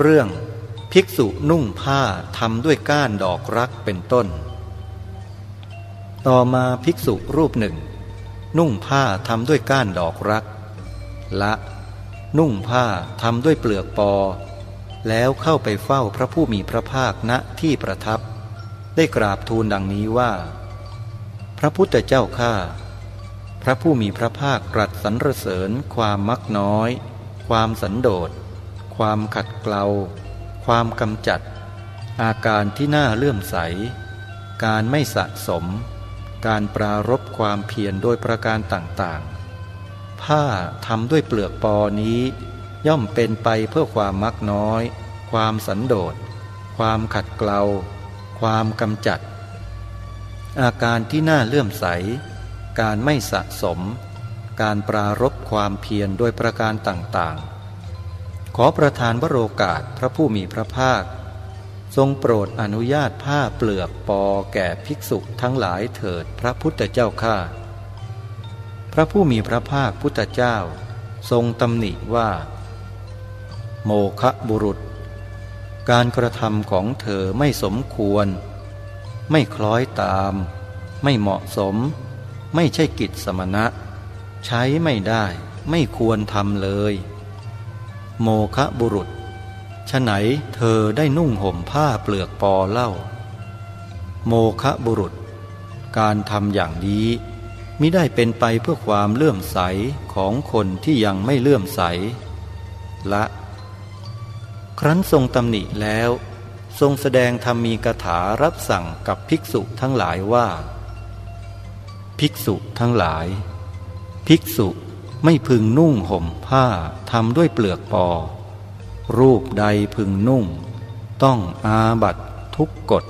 เรื่องภิกษุนุ่งผ้าทำด้วยก้านดอกรักเป็นต้น ต่อมาภิกษุรูปหนึ่ง นุ่งผ้าทำด้วยก้านดอกรัก ละ นุ่งผ้าทำด้วยเปลือกปอ แล้วเข้าไปเฝ้าพระผู้มีพระภาคณที่ประทับ ได้กราบทูลดังนี้ว่า พระพุทธเจ้าข้าพระผู้มีพระภาคตรัสสรรเสริญความมักน้อย ความสันโดษ ความขัดเกลา ความกำจัด อาการที่น่าเลื่อมใส การไม่สะสม การปรารบความเพียรโดยประการต่างๆ ผ้าทำด้วยเปลือกปอนี้ ย่อมเป็นไปเพื่อความมักน้อย ความสันโดษ ความขัดเกลา ความกำจัด อาการที่น่าเลื่อมใส การไม่สะสม การปรารบความเพียรโดยประการต่างๆ ขอประทานวโรกาสพระผู้มีพระภาค ทรงโปรดอนุญาตผ้าเปลือกปอแก่ภิกษุทั้งหลายเถิดพระพุทธเจ้าข้าพระผู้มีพระภาคพุทธเจ้า ทรงตำหนิว่า โมคะบุรุษ การกระทำของเธอไม่สมควร ไม่คล้อยตาม ไม่เหมาะสม ไม่ใช่กิจสมณะ ใช้ไม่ได้ไม่ควรทำเลย โมคะบุรุษฉไหนเธอได้นุ่งห่มผ้าเปลือกปอเล่า โมคะบุรุษ การทำอย่างนี้มิได้เป็นไปเพื่อความเลื่อมใสของคนที่ยังไม่เลื่อมใส ละ ครั้นทรงตำหนิแล้ว ทรงแสดงธรรมีกถารับสั่งกับภิกษุทั้งหลายว่า ภิกษุทั้งหลาย ภิกษุ ไม่พึงนุ่งห่มผ้าทำด้วยเปลือกปอ รูปใดพึงนุ่ง ต้องอาบัตทุกกฎ